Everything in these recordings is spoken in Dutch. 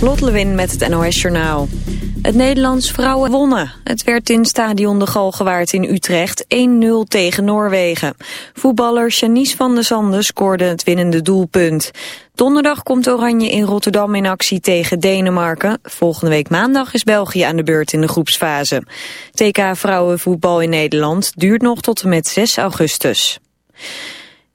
Lot Lewin met het NOS Journaal. Het Nederlands vrouwen wonnen. Het werd in stadion de Galgenwaard in Utrecht 1-0 tegen Noorwegen. Voetballer Janice van der Zanden scoorde het winnende doelpunt. Donderdag komt Oranje in Rotterdam in actie tegen Denemarken. Volgende week maandag is België aan de beurt in de groepsfase. TK vrouwenvoetbal in Nederland duurt nog tot en met 6 augustus.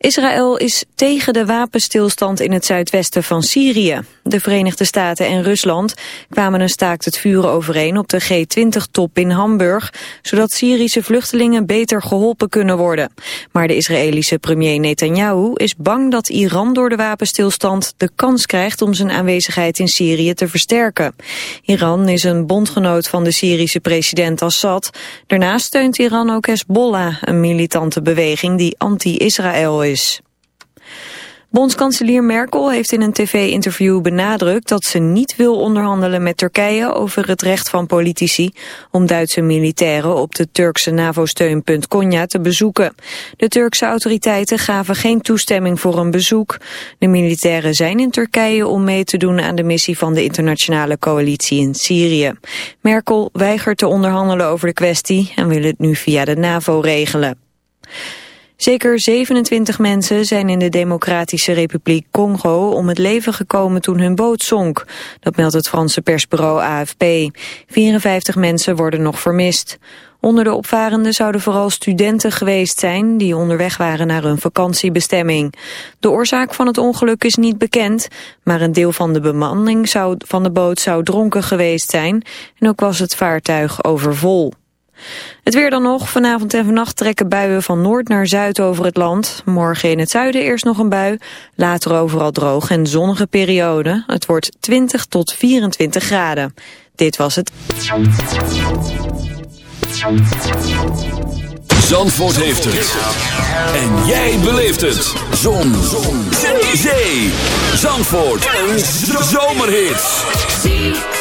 Israël is tegen de wapenstilstand in het zuidwesten van Syrië. De Verenigde Staten en Rusland kwamen een staakt het vuren overeen op de G20-top in Hamburg, zodat Syrische vluchtelingen beter geholpen kunnen worden. Maar de Israëlische premier Netanyahu is bang dat Iran door de wapenstilstand de kans krijgt om zijn aanwezigheid in Syrië te versterken. Iran is een bondgenoot van de Syrische president Assad. Daarnaast steunt Iran ook Hezbollah, een militante beweging die anti-Israël is Bondskanselier Merkel heeft in een tv-interview benadrukt dat ze niet wil onderhandelen met Turkije over het recht van politici om Duitse militairen op de Turkse NAVO-steunpunt Konya te bezoeken. De Turkse autoriteiten gaven geen toestemming voor een bezoek. De militairen zijn in Turkije om mee te doen aan de missie van de internationale coalitie in Syrië. Merkel weigert te onderhandelen over de kwestie en wil het nu via de NAVO regelen. Zeker 27 mensen zijn in de Democratische Republiek Congo om het leven gekomen toen hun boot zonk. Dat meldt het Franse persbureau AFP. 54 mensen worden nog vermist. Onder de opvarenden zouden vooral studenten geweest zijn die onderweg waren naar hun vakantiebestemming. De oorzaak van het ongeluk is niet bekend, maar een deel van de bemanning zou, van de boot zou dronken geweest zijn en ook was het vaartuig overvol. Het weer dan nog. Vanavond en vannacht trekken buien van noord naar zuid over het land. Morgen in het zuiden eerst nog een bui. Later overal droog en zonnige periode. Het wordt 20 tot 24 graden. Dit was het. Zandvoort heeft het. En jij beleeft het. Zon. Zon. Zee. Zandvoort. Een zomerhit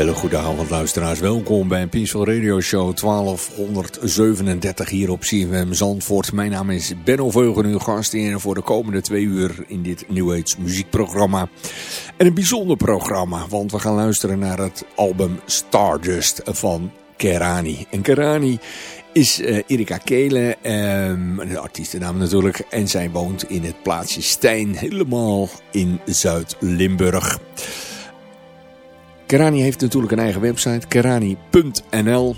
Hele goede avond luisteraars, welkom bij Peaceful Radio Show 1237 hier op CFM Zandvoort. Mijn naam is Benno Veugen, uw gast in voor de komende twee uur in dit New Age muziekprogramma. En een bijzonder programma, want we gaan luisteren naar het album Stardust van Kerani. En Kerani is uh, Erika Kelen, um, een artiestennaam natuurlijk, en zij woont in het plaatsje Stijn, helemaal in Zuid-Limburg. Kerani heeft natuurlijk een eigen website, kerani.nl.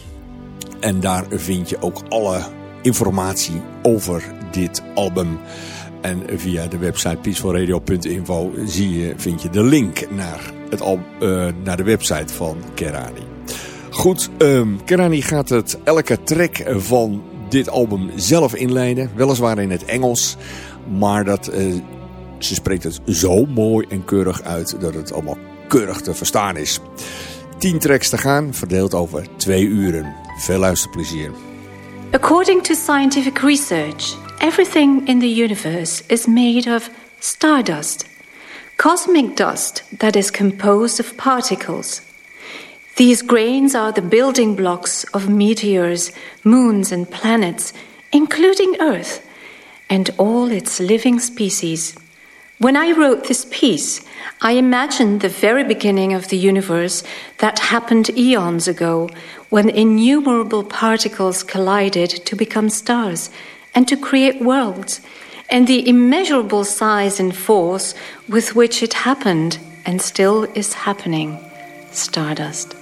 En daar vind je ook alle informatie over dit album. En via de website peacefulradio.info zie je, vind je de link naar, het uh, naar de website van Kerani. Goed, um, Kerani gaat het elke track van dit album zelf inleiden. Weliswaar in het Engels, maar dat, uh, ze spreekt het zo mooi en keurig uit dat het allemaal keurig te verstaan is. 10 tracks te gaan, verdeeld over twee uren. Veel luisterplezier. According to scientific research, everything in the universe is made of stardust. Cosmic dust that is composed of particles. These grains are the building blocks of meteors, moons, and planets, including Earth and all its living species. When I wrote this piece, I imagined the very beginning of the universe that happened eons ago when innumerable particles collided to become stars and to create worlds, and the immeasurable size and force with which it happened and still is happening stardust.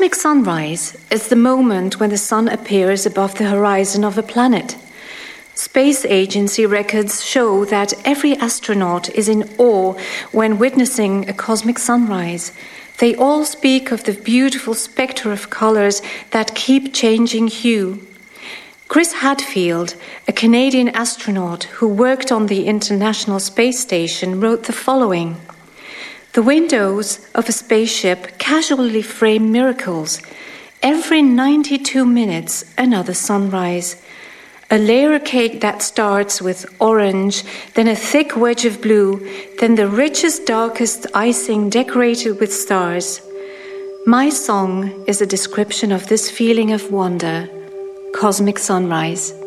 Cosmic sunrise is the moment when the sun appears above the horizon of a planet. Space agency records show that every astronaut is in awe when witnessing a cosmic sunrise. They all speak of the beautiful spectre of colors that keep changing hue. Chris Hadfield, a Canadian astronaut who worked on the International Space Station, wrote the following The windows of a spaceship casually frame miracles. Every 92 minutes, another sunrise a layer cake that starts with orange, then a thick wedge of blue, then the richest, darkest icing decorated with stars. My song is a description of this feeling of wonder, cosmic sunrise.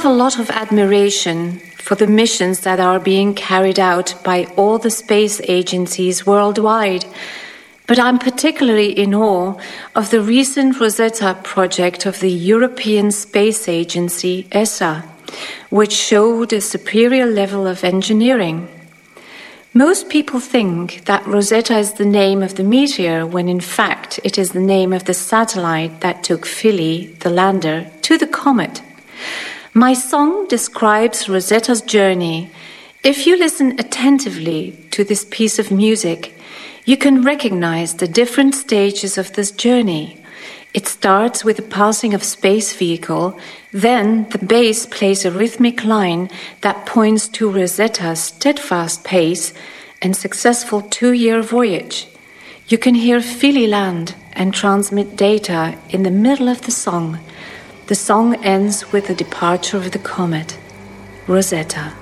Have a lot of admiration for the missions that are being carried out by all the space agencies worldwide. But I'm particularly in awe of the recent Rosetta project of the European Space Agency, ESA, which showed a superior level of engineering. Most people think that Rosetta is the name of the meteor, when in fact it is the name of the satellite that took Philae, the lander, to the comet. My song describes Rosetta's journey. If you listen attentively to this piece of music, you can recognize the different stages of this journey. It starts with the passing of space vehicle, then the bass plays a rhythmic line that points to Rosetta's steadfast pace and successful two-year voyage. You can hear Philly land and transmit data in the middle of the song. The song ends with the departure of the comet, Rosetta.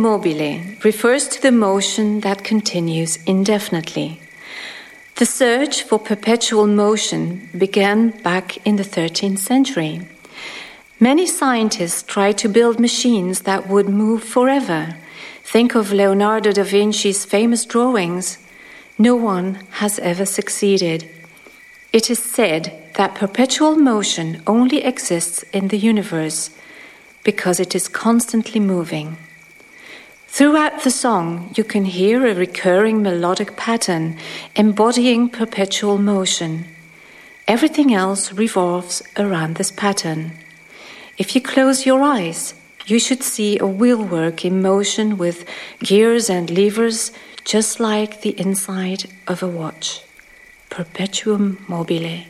Mobile refers to the motion that continues indefinitely. The search for perpetual motion began back in the 13th century. Many scientists tried to build machines that would move forever. Think of Leonardo da Vinci's famous drawings. No one has ever succeeded. It is said that perpetual motion only exists in the universe because it is constantly moving. Throughout the song, you can hear a recurring melodic pattern embodying perpetual motion. Everything else revolves around this pattern. If you close your eyes, you should see a wheelwork in motion with gears and levers, just like the inside of a watch. Perpetuum mobile.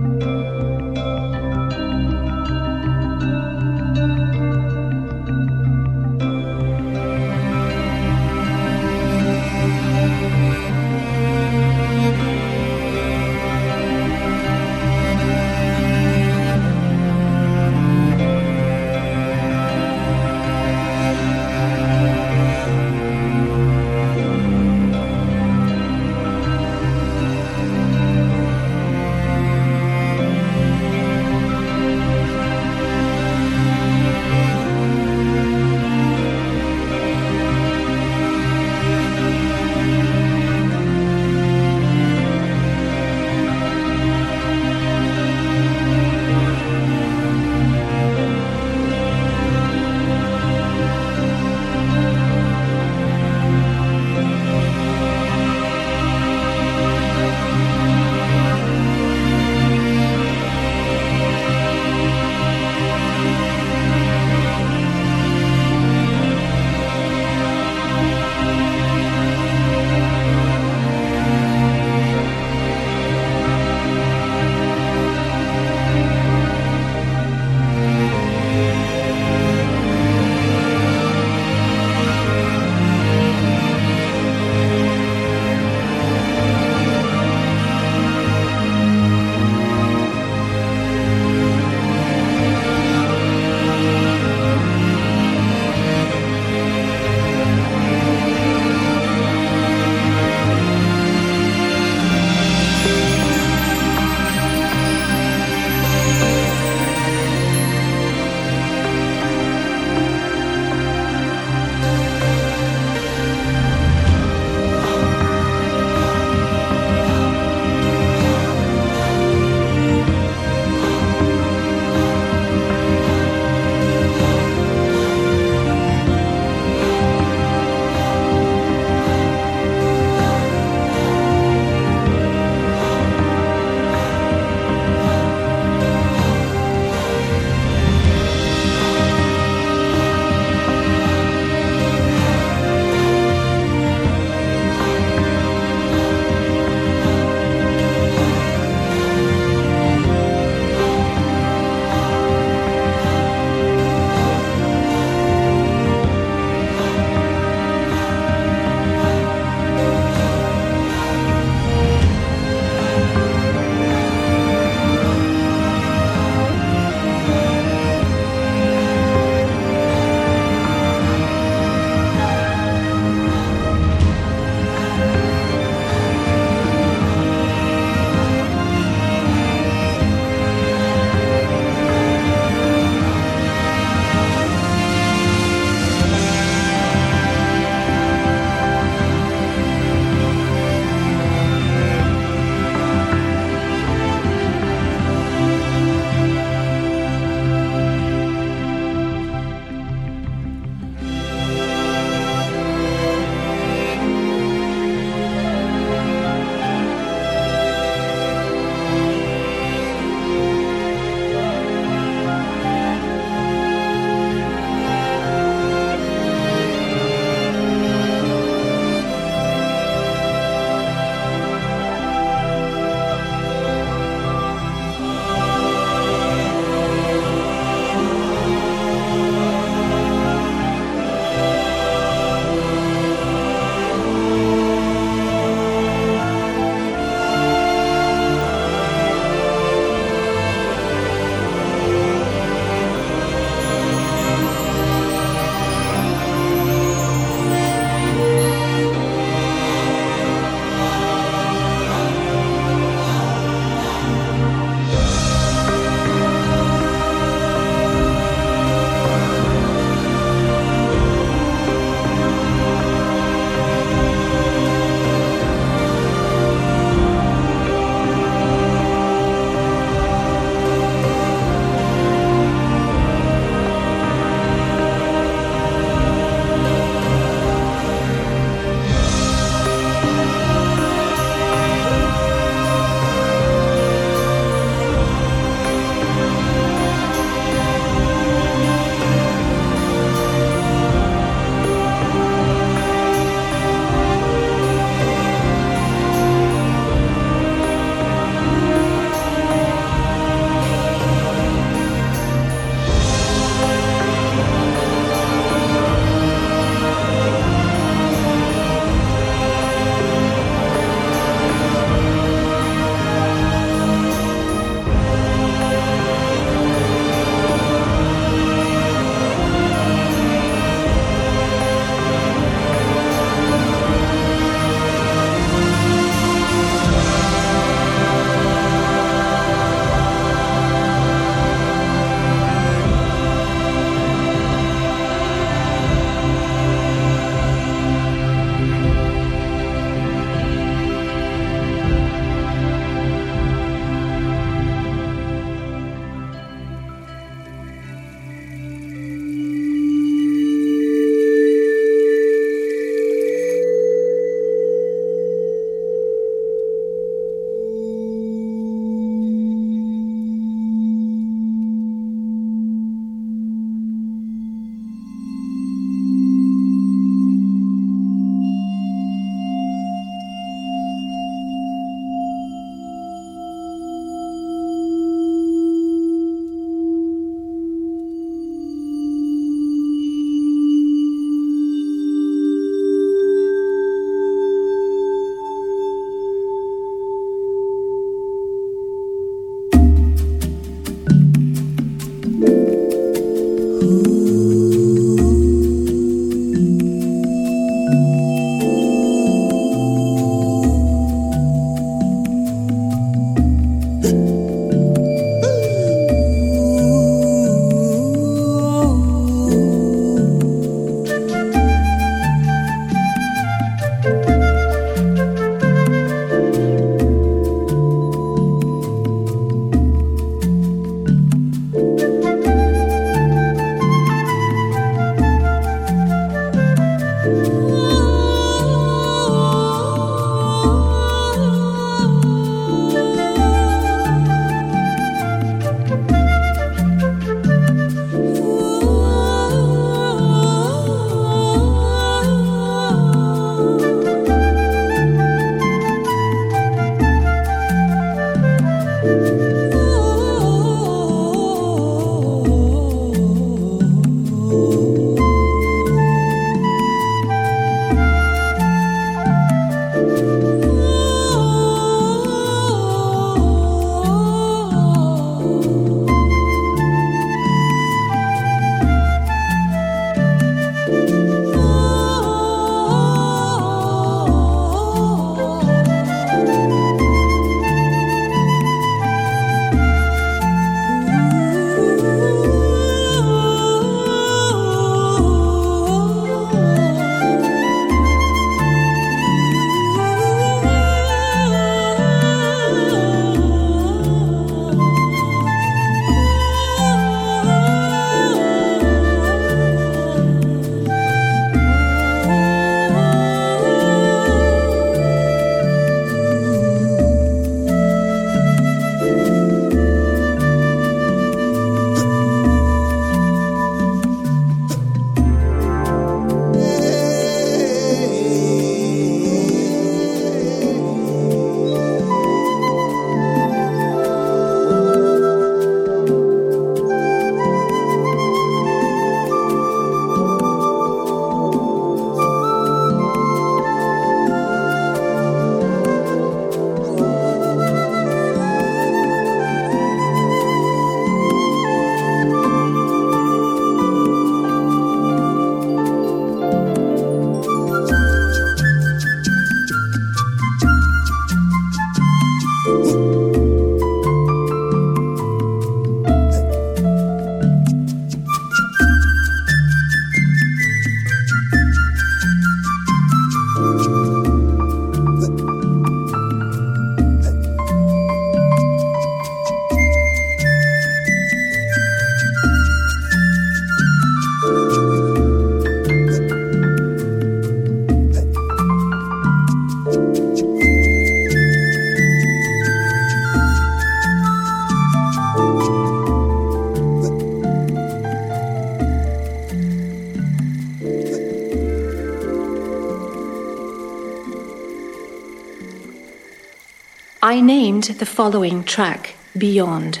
Named the following track Beyond.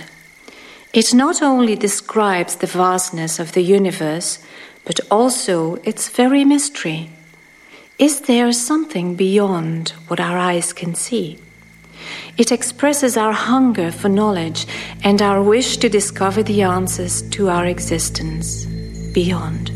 It not only describes the vastness of the universe, but also its very mystery. Is there something beyond what our eyes can see? It expresses our hunger for knowledge and our wish to discover the answers to our existence beyond.